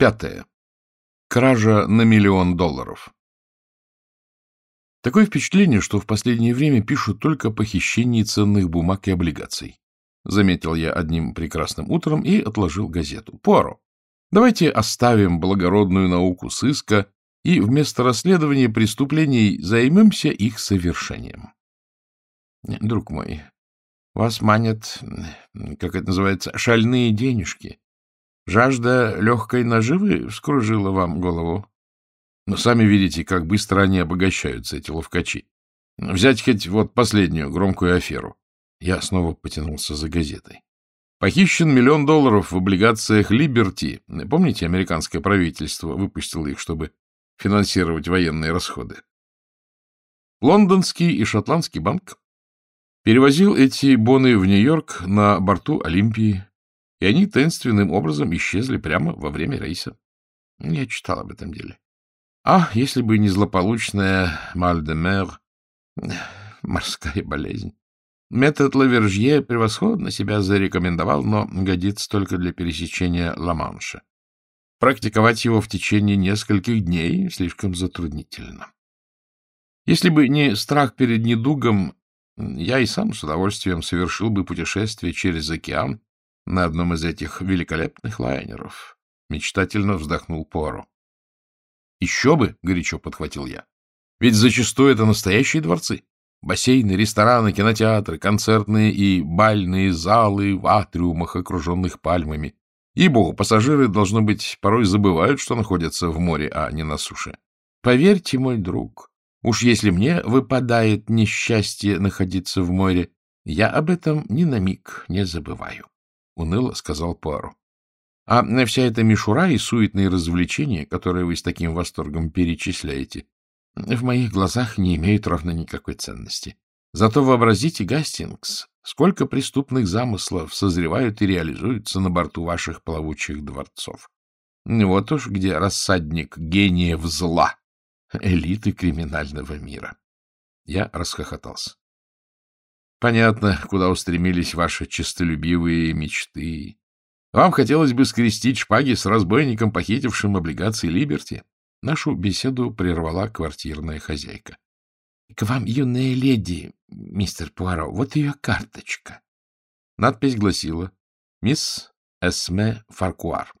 Пятое. Кража на миллион долларов. Такое впечатление, что в последнее время пишут только о похищении ценных бумаг и облигаций. Заметил я одним прекрасным утром и отложил газету. Пуаро, давайте оставим благородную науку сыска и вместо расследования преступлений займемся их совершением. Друг мой, вас манят, как это называется, шальные денежки. Жажда легкой наживы вскружила вам голову. Но сами видите, как быстро они обогащаются, эти ловкачи. Взять хоть вот последнюю громкую аферу. Я снова потянулся за газетой. Похищен миллион долларов в облигациях Либерти. Помните, американское правительство выпустило их, чтобы финансировать военные расходы? Лондонский и шотландский банк перевозил эти боны в Нью-Йорк на борту Олимпии, и они таинственным образом исчезли прямо во время рейса. Я читал об этом деле. А если бы не злополучная Мальдемер, морская болезнь. Метод Лавержье превосходно себя зарекомендовал, но годится только для пересечения Ла-Манша. Практиковать его в течение нескольких дней слишком затруднительно. Если бы не страх перед недугом, я и сам с удовольствием совершил бы путешествие через океан на одном из этих великолепных лайнеров. Мечтательно вздохнул Пуаро. Еще бы, — горячо подхватил я. Ведь зачастую это настоящие дворцы. Бассейны, рестораны, кинотеатры, концертные и бальные залы в атриумах, окруженных пальмами. И богу, пассажиры, должно быть, порой забывают, что находятся в море, а не на суше. Поверьте, мой друг, уж если мне выпадает несчастье находиться в море, я об этом ни на миг не забываю, — уныло сказал Пуаро. А вся эта мишура и суетные развлечения, которые вы с таким восторгом перечисляете, в моих глазах не имеют ровно никакой ценности. Зато вообразите, Гастингс, сколько преступных замыслов созревают и реализуются на борту ваших плавучих дворцов. Вот уж где рассадник гениев зла, элиты криминального мира. Я расхохотался. Понятно, куда устремились ваши честолюбивые мечты. Вам хотелось бы скрестить шпаги с разбойником, похитившим облигации Либерти? Нашу беседу прервала квартирная хозяйка. — К вам, юная леди, мистер Пуаро, вот ее карточка. Надпись гласила «Мисс Эсме Фаркуар».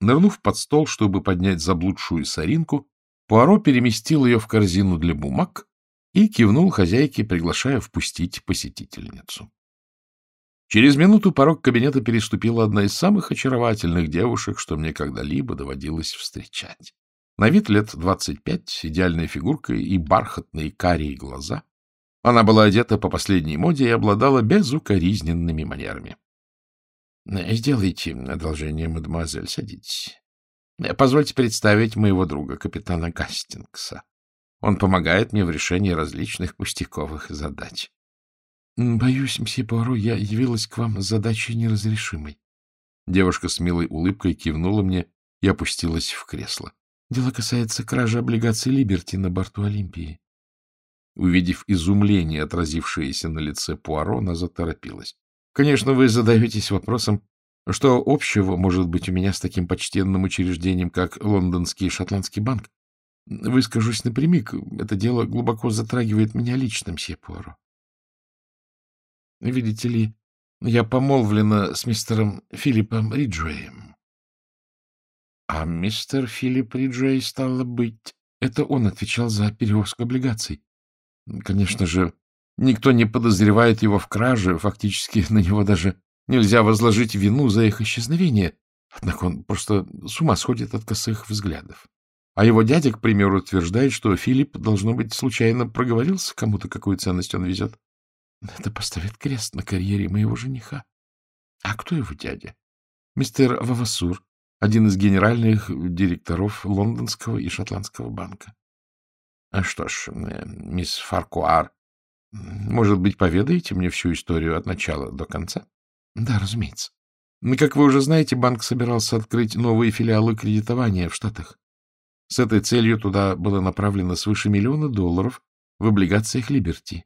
Нырнув под стол, чтобы поднять заблудшую соринку, Пуаро переместил ее в корзину для бумаг и кивнул хозяйке, приглашая впустить посетительницу. Через минуту порог кабинета переступила одна из самых очаровательных девушек, что мне когда-либо доводилось встречать. На вид лет двадцать пять, идеальная фигурка и бархатные карие глаза. Она была одета по последней моде и обладала безукоризненными манерами. — Сделайте одолжение, мадемуазель, садитесь. Позвольте представить моего друга, капитана Гастингса. Он помогает мне в решении различных пустяковых задач. — Боюсь, мсье Пуаро, я явилась к вам с задачей неразрешимой. Девушка с милой улыбкой кивнула мне и опустилась в кресло. Дело касается кражи облигаций Либерти на борту Олимпии. Увидев изумление, отразившееся на лице Пуаро, она заторопилась. — Конечно, вы задаетесь вопросом, что общего может быть у меня с таким почтенным учреждением, как Лондонский и Шотландский банк? Выскажусь напрямик, это дело глубоко затрагивает меня лично, мсье Пуаро. Видите ли, я помолвлена с мистером Филиппом Риджуэем. А мистер Филипп Риджуэй, стало быть, это он отвечал за перевозку облигаций. Конечно же, никто не подозревает его в краже, фактически на него даже нельзя возложить вину за их исчезновение, однако он просто с ума сходит от косых взглядов. А его дядя, к примеру, утверждает, что Филипп, должно быть, случайно проговорился кому-то, какую ценность он везет. Это поставит крест на карьере моего жениха. А кто его дядя? Мистер Вавасур, один из генеральных директоров Лондонского и Шотландского банка. А что ж, э, мисс Фаркуар, может быть, поведаете мне всю историю от начала до конца? Да, разумеется. Как вы уже знаете, банк собирался открыть новые филиалы кредитования в Штатах. С этой целью туда было направлено свыше миллиона долларов в облигациях Либерти.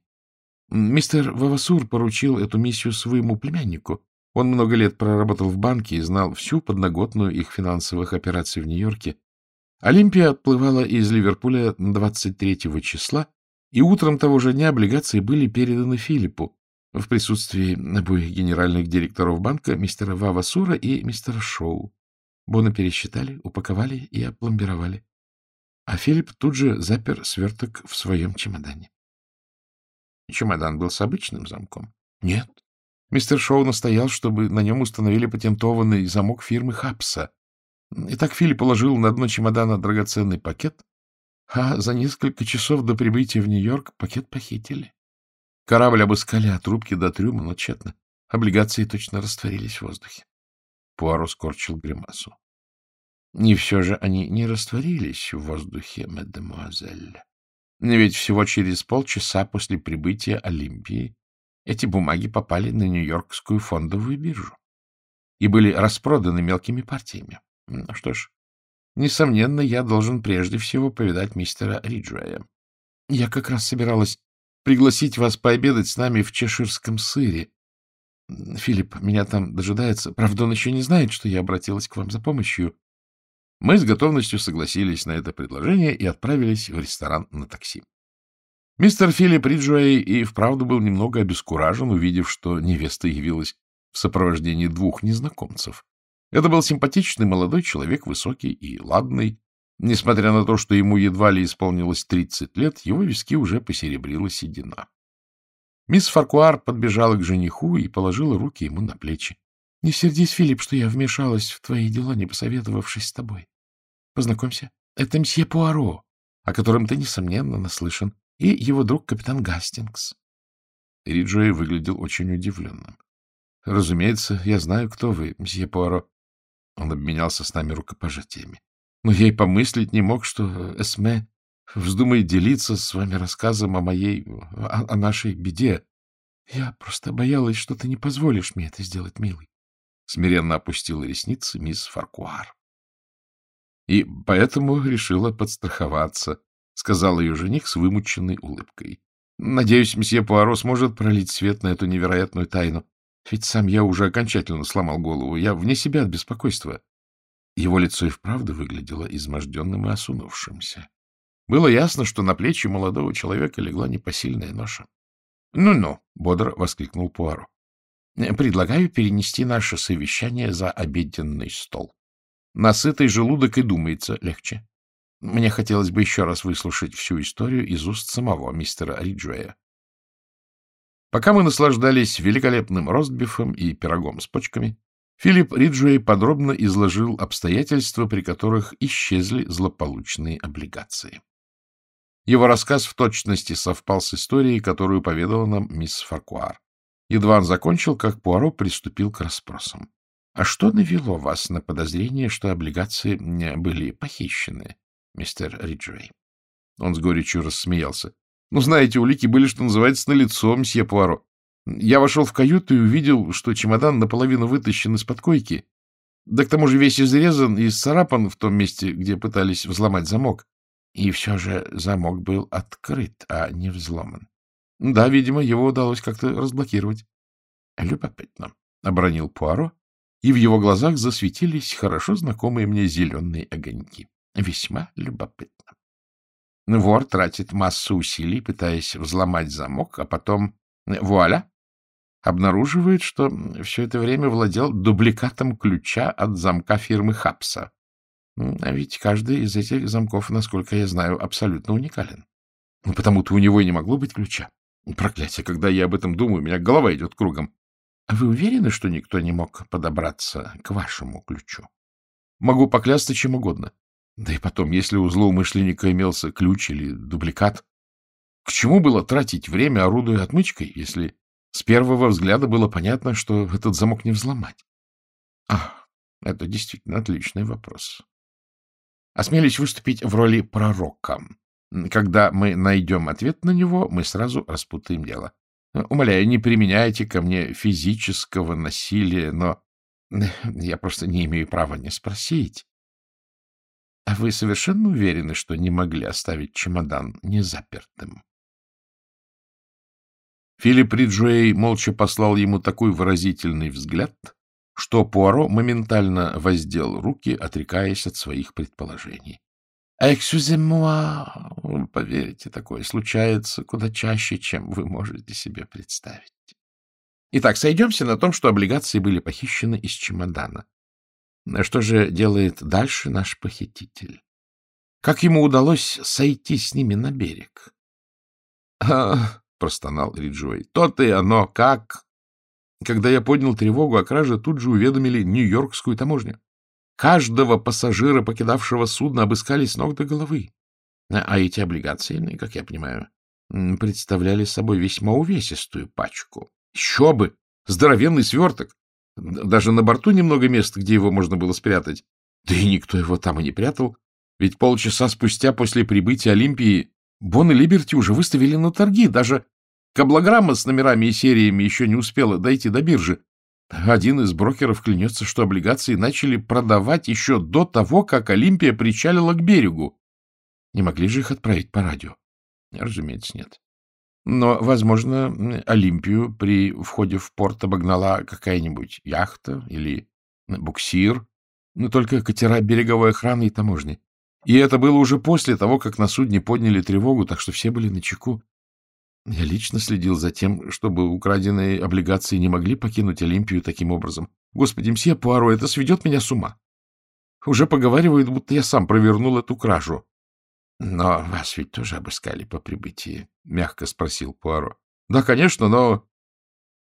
Мистер Вавасур поручил эту миссию своему племяннику, Он много лет проработал в банке и знал всю подноготную их финансовых операций в Нью-Йорке. Олимпия отплывала из Ливерпуля 23 числа, и утром того же дня облигации были переданы Филиппу в присутствии обоих генеральных директоров банка, мистера Вавасура и мистера Шоу. Боны пересчитали, упаковали и опломбировали. А Филипп тут же запер сверток в своем чемодане. Чемодан был с обычным замком? Нет. Мистер Шоу настоял, чтобы на нем установили патентованный замок фирмы Хапса. Итак, Филипп положил на дно чемодана драгоценный пакет, а за несколько часов до прибытия в Нью-Йорк пакет похитили. Корабль обыскали от рубки до трюма, но тщетно. Облигации точно растворились в воздухе. Пуаро скорчил гримасу. Не все же они не растворились в воздухе, мадемуазель. Ведь всего через полчаса после прибытия Олимпии эти бумаги попали на Нью-Йоркскую фондовую биржу и были распроданы мелкими партиями. Ну что ж, несомненно, я должен прежде всего повидать мистера Риджуэя. Я как раз собиралась пригласить вас пообедать с нами в чеширском сыре. Филипп меня там дожидается. Правда, он еще не знает, что я обратилась к вам за помощью. Мы с готовностью согласились на это предложение и отправились в ресторан на такси. Мистер Филипп Риджуэй и вправду был немного обескуражен, увидев, что невеста явилась в сопровождении двух незнакомцев. Это был симпатичный молодой человек, высокий и ладный, Несмотря на то, что ему едва ли исполнилось тридцать лет, его виски уже посеребрила седина. Мисс Фаркуар подбежала к жениху и положила руки ему на плечи. — Не сердись, Филипп, что я вмешалась в твои дела, не посоветовавшись с тобой. Познакомься, это мсье Пуаро, о котором ты, несомненно, наслышан, и его друг капитан Гастингс. Риджуэй выглядел очень удивленным. — Разумеется, я знаю, кто вы, мсье Пуаро. Он обменялся с нами рукопожатиями. Но я и помыслить не мог, что Эсме вздумает делиться с вами рассказом о моей, о, о нашей беде. Я просто боялась, что ты не позволишь мне это сделать, милый. Смиренно опустила ресницы мисс Фаркуар. И поэтому решила подстраховаться, — сказал ее жених с вымученной улыбкой. — Надеюсь, месье Пуаро сможет пролить свет на эту невероятную тайну. Ведь сам я уже окончательно сломал голову. Я вне себя от беспокойства. Его лицо и вправду выглядело изможденным и осунувшимся. Было ясно, что на плечи молодого человека легла непосильная ноша. «Ну — бодро воскликнул Пуаро. — Предлагаю перенести наше совещание за обеденный стол. На сытый желудок и думается легче. Мне хотелось бы еще раз выслушать всю историю из уст самого мистера Риджуэя. Пока мы наслаждались великолепным ростбифом и пирогом с почками, Филипп Риджуэй подробно изложил обстоятельства, при которых исчезли злополучные облигации. Его рассказ в точности совпал с историей, которую поведала нам мисс Фаркуар. Едва он закончил, как Пуаро приступил к расспросам. — А что навело вас на подозрение, что облигации были похищены, мистер Риджуэй? Он с горечью рассмеялся. — Ну, знаете, улики были, что называется, налицо, мсье Пуаро. Я вошел в каюту и увидел, что чемодан наполовину вытащен из-под койки, да к тому же весь изрезан и сцарапан в том месте, где пытались взломать замок. И все же замок был открыт, а не взломан. Да, видимо, его удалось как-то разблокировать. — Любопытно, — обронил Пуаро, и в его глазах засветились хорошо знакомые мне зеленые огоньки. Весьма любопытно. Вор тратит массу усилий, пытаясь взломать замок, а потом — вуаля! обнаруживает, что все это время владел дубликатом ключа от замка фирмы Хапса. А ведь каждый из этих замков, насколько я знаю, абсолютно уникален. Потому-то у него и не могло быть ключа. Проклятие, когда я об этом думаю, у меня голова идет кругом. А вы уверены, что никто не мог подобраться к вашему ключу? Могу поклясться чем угодно. Да и потом, если у злоумышленника имелся ключ или дубликат, к чему было тратить время, орудуя отмычкой, если с первого взгляда было понятно, что этот замок не взломать. Ах, это действительно отличный вопрос. Осмелись выступить в роли пророка. Когда мы найдем ответ на него, мы сразу распутаем дело. Умоляю, не применяйте ко мне физического насилия, но я просто не имею права не спросить. А вы совершенно уверены, что не могли оставить чемодан незапертым? Филипп Риджуэй молча послал ему такой выразительный взгляд, что Пуаро моментально воздел руки, отрекаясь от своих предположений. «Эксюзе-муа!» Поверьте, такое случается куда чаще, чем вы можете себе представить. Итак, сойдемся на том, что облигации были похищены из чемодана. Что же делает дальше наш похититель? Как ему удалось сойти с ними на берег? — А, — простонал Риджуэй, — то-то и оно, как... Когда я поднял тревогу о краже, тут же уведомили Нью-Йоркскую таможню. Каждого пассажира, покидавшего судно, обыскали с ног до головы. А эти облигации, как я понимаю, представляли собой весьма увесистую пачку. Еще бы! Здоровенный сверток! Даже на борту немного мест, где его можно было спрятать. Да и никто его там и не прятал. Ведь полчаса спустя после прибытия Олимпии Бон и Либерти уже выставили на торги. Даже каблограмма с номерами и сериями еще не успела дойти до биржи. Один из брокеров клянется, что облигации начали продавать еще до того, как Олимпия причалила к берегу. Не могли же их отправить по радио? Разумеется, нет. Но, возможно, Олимпию при входе в порт обогнала какая-нибудь яхта или буксир, но только катера береговой охраны и таможни. И это было уже после того, как на судне подняли тревогу, так что все были на чеку. Я лично следил за тем, чтобы украденные облигации не могли покинуть Олимпию таким образом. Господи, мсье Пуаро, это сведет меня с ума. Уже поговаривают, будто я сам провернул эту кражу. — Но вас ведь тоже обыскали по прибытии? — мягко спросил Пуаро. — Да, конечно, но...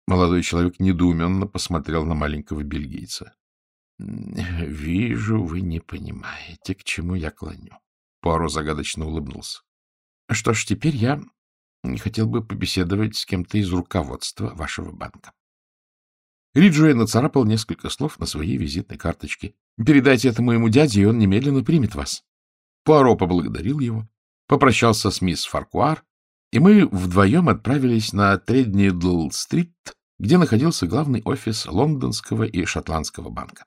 Молодой человек недоуменно посмотрел на маленького бельгийца. — Вижу, вы не понимаете, к чему я клоню. Пуаро загадочно улыбнулся. — Что ж, теперь я хотел бы побеседовать с кем-то из руководства вашего банка. Риджуэ нацарапал несколько слов на своей визитной карточке. Передайте это моему дяде, и он немедленно примет вас. Пуаро поблагодарил его, попрощался с мисс Фаркуар, и мы вдвоем отправились на Треднидл-стрит, где находился главный офис лондонского и шотландского банка.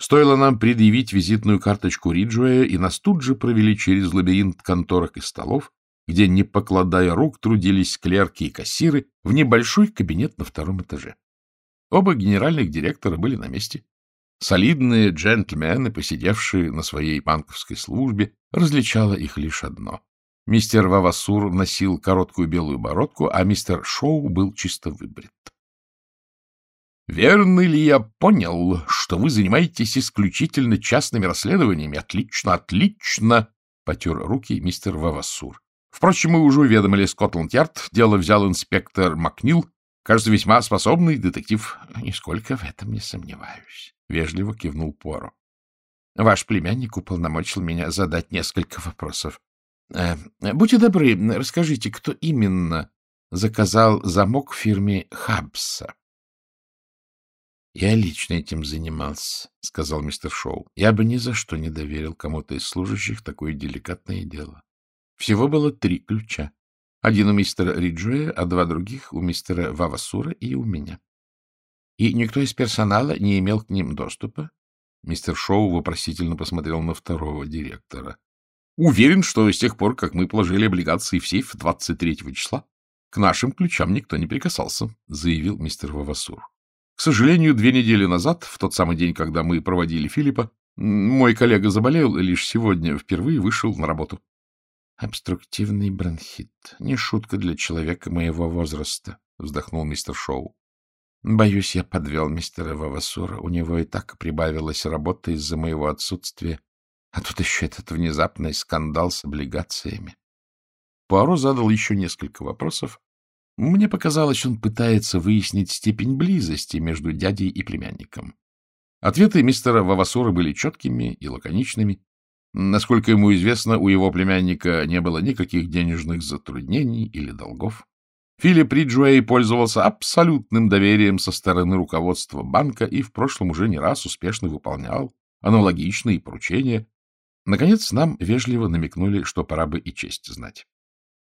Стоило нам предъявить визитную карточку Риджуэя, и нас тут же провели через лабиринт конторок и столов, где, не покладая рук, трудились клерки и кассиры в небольшой кабинет на втором этаже. Оба генеральных директора были на месте. Солидные джентльмены, посидевшие на своей банковской службе, различало их лишь одно. Мистер Вавасур носил короткую белую бородку, а мистер Шоу был чисто выбрит. — Верно ли я понял, что вы занимаетесь исключительно частными расследованиями? Отлично, отлично! — потер руки мистер Вавасур. Впрочем, мы уже уведомили Скотланд-Ярд, дело взял инспектор Макнил, кажется, весьма способный детектив. Нисколько в этом не сомневаюсь, — вежливо кивнул Пуаро. Ваш племянник уполномочил меня задать несколько вопросов. Э, будьте добры, расскажите, кто именно заказал замок в фирме Хабса? — Я лично этим занимался, — сказал мистер Шоу. — Я бы ни за что не доверил кому-то из служащих такое деликатное дело. Всего было три ключа. Один у мистера Риджуэя, а два других у мистера Вавасура и у меня. И никто из персонала не имел к ним доступа? Мистер Шоу вопросительно посмотрел на второго директора. Уверен, что с тех пор, как мы положили облигации в сейф 23 числа, к нашим ключам никто не прикасался, заявил мистер Вавасур. К сожалению, две недели назад, в тот самый день, когда мы проводили Филиппа, мой коллега заболел и лишь сегодня впервые вышел на работу. Обструктивный бронхит. Не шутка для человека моего возраста, вздохнул мистер Шоу. Боюсь, я подвел мистера Вавасура. У него и так прибавилась работа из-за моего отсутствия. А тут еще этот внезапный скандал с облигациями. Пуаро задал еще несколько вопросов. Мне показалось, он пытается выяснить степень близости между дядей и племянником. Ответы мистера Вавасура были четкими и лаконичными, Насколько ему известно, у его племянника не было никаких денежных затруднений или долгов. Филипп Риджуэй пользовался абсолютным доверием со стороны руководства банка и в прошлом уже не раз успешно выполнял аналогичные поручения. Наконец, нам вежливо намекнули, что пора бы и честь знать.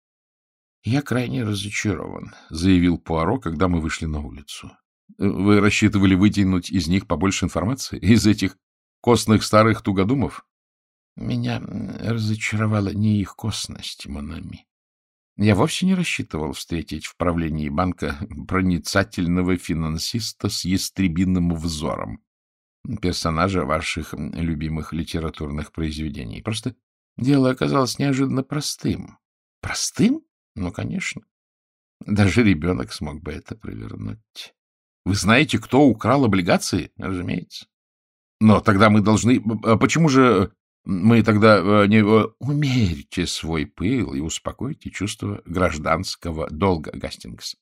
— Я крайне разочарован, — заявил Пуаро, когда мы вышли на улицу. — Вы рассчитывали вытянуть из них побольше информации? Из этих костных старых тугодумов? Меня разочаровала не их косность, Монами, Я вовсе не рассчитывал встретить в правлении банка проницательного финансиста с ястребиным взором, персонажа ваших любимых литературных произведений. Просто дело оказалось неожиданно простым. Простым? Ну, конечно. Даже ребенок смог бы это провернуть. Вы знаете, кто украл облигации? Разумеется. Но тогда мы должны... А почему же мы тогда э, не... Э, умерьте свой пыл и успокойте чувство гражданского долга, Гастингс.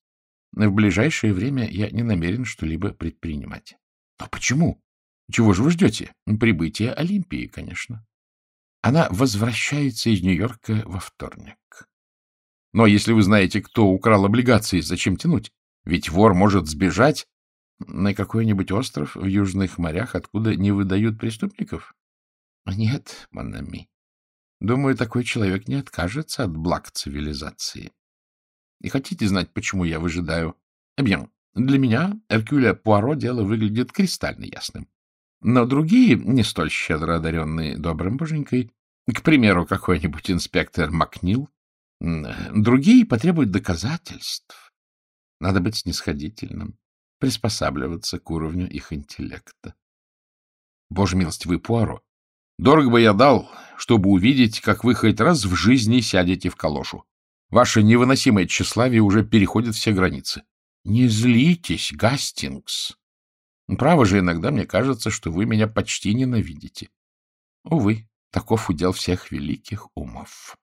В ближайшее время я не намерен что-либо предпринимать. Но почему? Чего же вы ждете? Прибытие Олимпии, конечно. Она возвращается из Нью-Йорка во вторник. Но если вы знаете, кто украл облигации, зачем тянуть? Ведь вор может сбежать на какой-нибудь остров в южных морях, откуда не выдают преступников. Нет, Монами. Думаю, такой человек не откажется от благ цивилизации. И хотите знать, почему я выжидаю? Эбьен, для меня, Эркюля Пуаро, дело выглядит кристально ясным. Но другие, не столь щедро одаренные добрым боженькой, к примеру, какой-нибудь инспектор Макнил, другие потребуют доказательств. Надо быть снисходительным, приспосабливаться к уровню их интеллекта. Боже милостивый Пуаро, дорого бы я дал, чтобы увидеть, как вы хоть раз в жизни сядете в калошу. Ваше невыносимое тщеславие уже переходит все границы. Не злитесь, Гастингс. Право же, иногда мне кажется, что вы меня почти ненавидите. Увы, таков удел всех великих умов.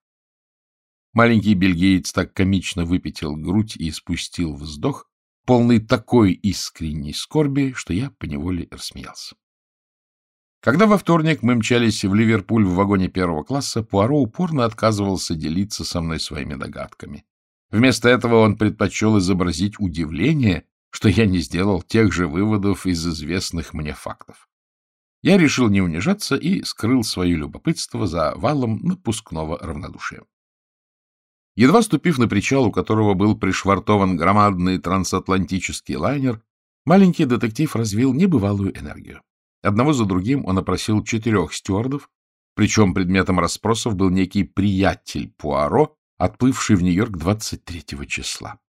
Маленький бельгиец так комично выпятил грудь и спустил вздох, полный такой искренней скорби, что я поневоле рассмеялся. Когда во вторник мы мчались в Ливерпуль в вагоне первого класса, Пуаро упорно отказывался делиться со мной своими догадками. Вместо этого он предпочел изобразить удивление, что я не сделал тех же выводов из известных мне фактов. Я решил не унижаться и скрыл свое любопытство за валом напускного равнодушия. Едва ступив на причал, у которого был пришвартован громадный трансатлантический лайнер, маленький детектив развил небывалую энергию. Одного за другим он опросил четырех стюардов, причем предметом расспросов был некий приятель Пуаро, отплывший в Нью-Йорк 23 числа.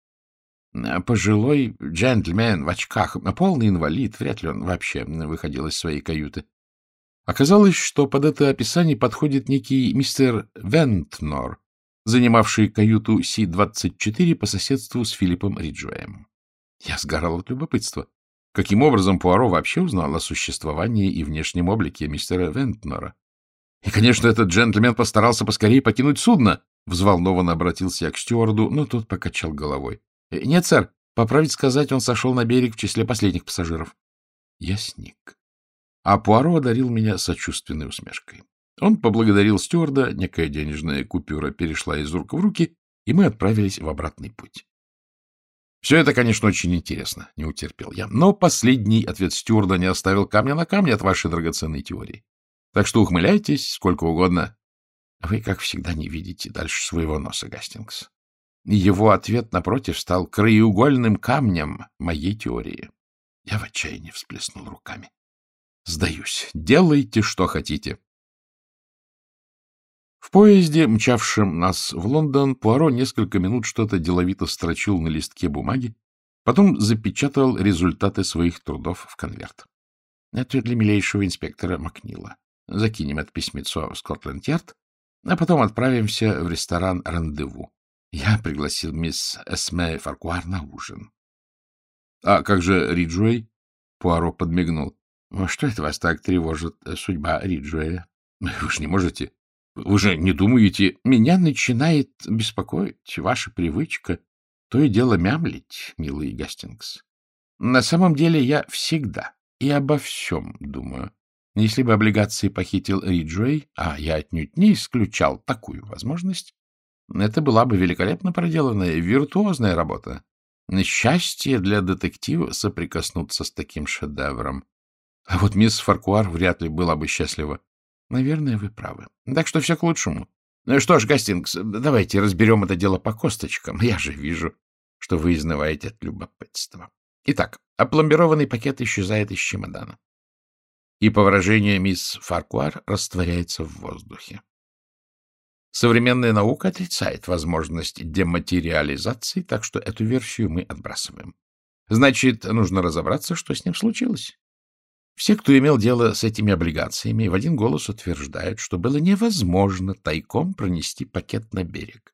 Э, пожилой джентльмен в очках, полный инвалид, вряд ли он вообще выходил из своей каюты. Оказалось, что под это описание подходит некий мистер Вентнор, занимавший каюту Си-24 по соседству с Филиппом Риджуэем. Я сгорал от любопытства. Каким образом Пуаро вообще узнал о существовании и внешнем облике мистера Вентнора? И, конечно, этот джентльмен постарался поскорее покинуть судно. Взволнованно обратился я к стюарду, но тот покачал головой. Э, — Нет, сэр, поправить сказать, он сошел на берег в числе последних пассажиров. Я сник. А Пуаро одарил меня сочувственной усмешкой. Он поблагодарил стюарда, некая денежная купюра перешла из рук в руки, и мы отправились в обратный путь. Все это, конечно, очень интересно, не утерпел я. Но последний ответ стюарда не оставил камня на камне от вашей драгоценной теории. Так что ухмыляйтесь сколько угодно. Вы, как всегда, не видите дальше своего носа, Гастингс. Его ответ, напротив, стал краеугольным камнем моей теории. Я в отчаянии всплеснул руками. Сдаюсь. Делайте, что хотите. В поезде, мчавшем нас в Лондон, Пуаро несколько минут что-то деловито строчил на листке бумаги, потом запечатал результаты своих трудов в конверт. Это для милейшего инспектора Макнила. Закинем это письмецо в Скотленд-Ярд, а потом отправимся в ресторан «Рандеву». Я пригласил мисс Эсме Фаркуар на ужин. — А как же Риджуэй? — Пуаро подмигнул. — Что это вас так тревожит, э, судьба Риджуэя? Вы же не можете... Вы же не думаете... Меня начинает беспокоить ваша привычка то и дело мямлить, милый Гастингс. На самом деле я всегда и обо всем думаю. Если бы облигации похитил Риджуэй, а я отнюдь не исключал такую возможность, это была бы великолепно проделанная, виртуозная работа. Счастье для детектива соприкоснуться с таким шедевром. А вот мисс Фаркуар вряд ли была бы счастлива. Наверное, вы правы. Так что все к лучшему. Что ж, Гастингс, давайте разберем это дело по косточкам. Я же вижу, что вы изнываете от любопытства. Итак, опломбированный пакет исчезает из чемодана. И, по выражению мисс Фаркуар, растворяется в воздухе. Современная наука отрицает возможность дематериализации, так что эту версию мы отбрасываем. Значит, нужно разобраться, что с ним случилось. Все, кто имел дело с этими облигациями, в один голос утверждают, что было невозможно тайком пронести пакет на берег.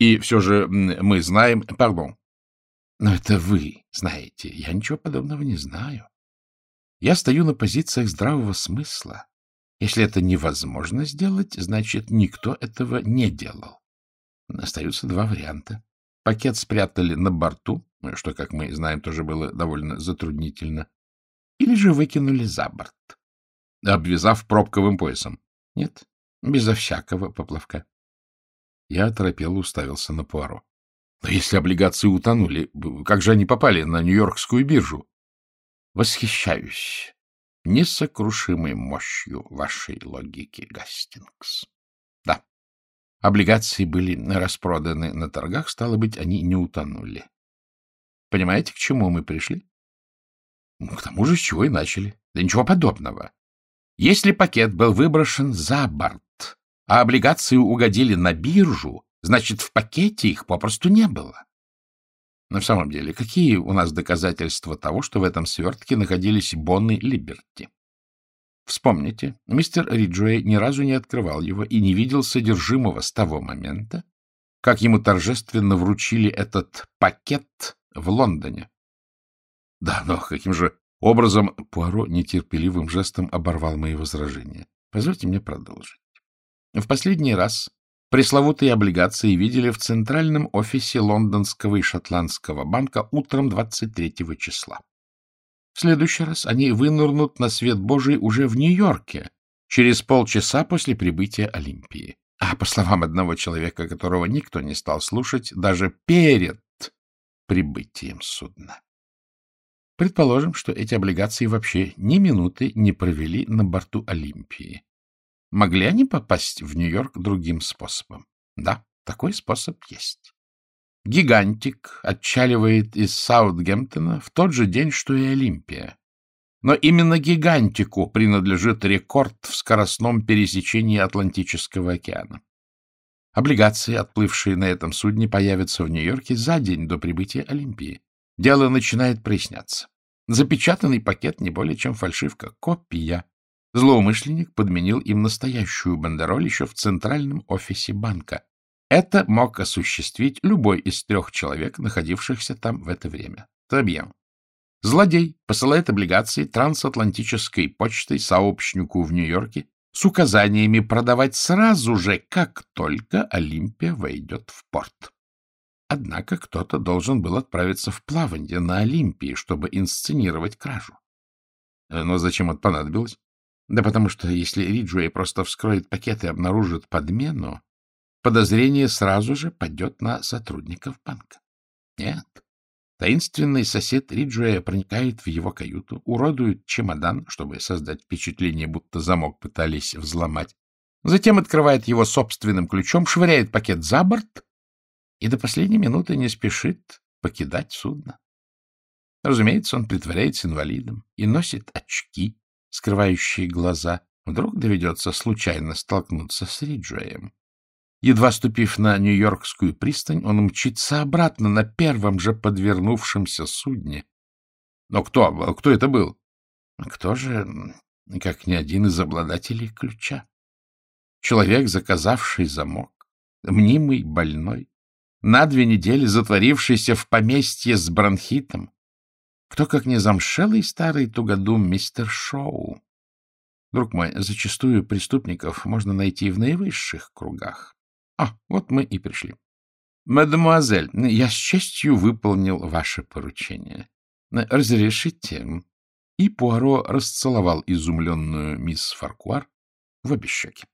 И все же мы знаем... Пардон. Но это вы знаете. Я ничего подобного не знаю. Я стою на позициях здравого смысла. Если это невозможно сделать, значит, никто этого не делал. Остаются два варианта. Пакет спрятали на борту, что, как мы знаем, тоже было довольно затруднительно, или же выкинули за борт, обвязав пробковым поясом. Нет, безо всякого поплавка. Я оторопело уставился на Пуаро. Но если облигации утонули, как же они попали на Нью-Йоркскую биржу? Восхищаюсь несокрушимой мощью вашей логики, Гастингс. Да, облигации были распроданы на торгах, стало быть, они не утонули. Понимаете, к чему мы пришли? Ну, к тому же, с чего и начали. Да ничего подобного. Если пакет был выброшен за борт, а облигации угодили на биржу, значит, в пакете их попросту не было. Но в самом деле, какие у нас доказательства того, что в этом свертке находились бонны Либерти? Вспомните, мистер Риджуэй ни разу не открывал его и не видел содержимого с того момента, как ему торжественно вручили этот пакет в Лондоне. Да, но каким же образом Пуаро нетерпеливым жестом оборвал мои возражения. Позвольте мне продолжить. В последний раз Пресловутые облигации видели в центральном офисе лондонского и шотландского банка утром 23 числа. В следующий раз они вынырнут на свет Божий уже в Нью-Йорке, через полчаса после прибытия Олимпии. А по словам одного человека, которого никто не стал слушать, даже перед прибытием судна. Предположим, что эти облигации вообще ни минуты не провели на борту Олимпии. Могли они попасть в Нью-Йорк другим способом? Да, такой способ есть. Гигантик отчаливает из Саутгемптона в тот же день, что и Олимпия. Но именно гигантику принадлежит рекорд в скоростном пересечении Атлантического океана. Облигации, отплывшие на этом судне, появятся в Нью-Йорке за день до прибытия Олимпии. Дело начинает проясняться. Запечатанный пакет не более чем фальшивка, копия. Злоумышленник подменил им настоящую бандероль еще в центральном офисе банка. Это мог осуществить любой из трех человек, находившихся там в это время. Табьен. Злодей посылает облигации трансатлантической почтой сообщнику в Нью-Йорке с указаниями продавать сразу же, как только Олимпия войдет в порт. Однако кто-то должен был отправиться в плавание на Олимпии, чтобы инсценировать кражу. Но зачем это понадобилось? Да потому что если Риджуэй просто вскроет пакет и обнаружит подмену, подозрение сразу же падет на сотрудников банка. Нет. Таинственный сосед Риджуэя проникает в его каюту, уродует чемодан, чтобы создать впечатление, будто замок пытались взломать, затем открывает его собственным ключом, швыряет пакет за борт и до последней минуты не спешит покидать судно. Разумеется, он притворяется инвалидом и носит очки, скрывающие глаза, вдруг доведется случайно столкнуться с Риджуэем. Едва ступив на Нью-Йоркскую пристань, он мчится обратно на первом же подвернувшемся судне. Но кто? Кто это был? Кто же, как ни один из обладателей ключа? Человек, заказавший замок, мнимый больной, на две недели затворившийся в поместье с бронхитом, кто, как не замшелый старый тугодум мистер Шоу? Друг мой, зачастую преступников можно найти в наивысших кругах. А, вот мы и пришли. Мадемуазель, я с честью выполнил ваше поручение. Разрешите? И Пуаро расцеловал изумленную мисс Фаркуар в обе щеки.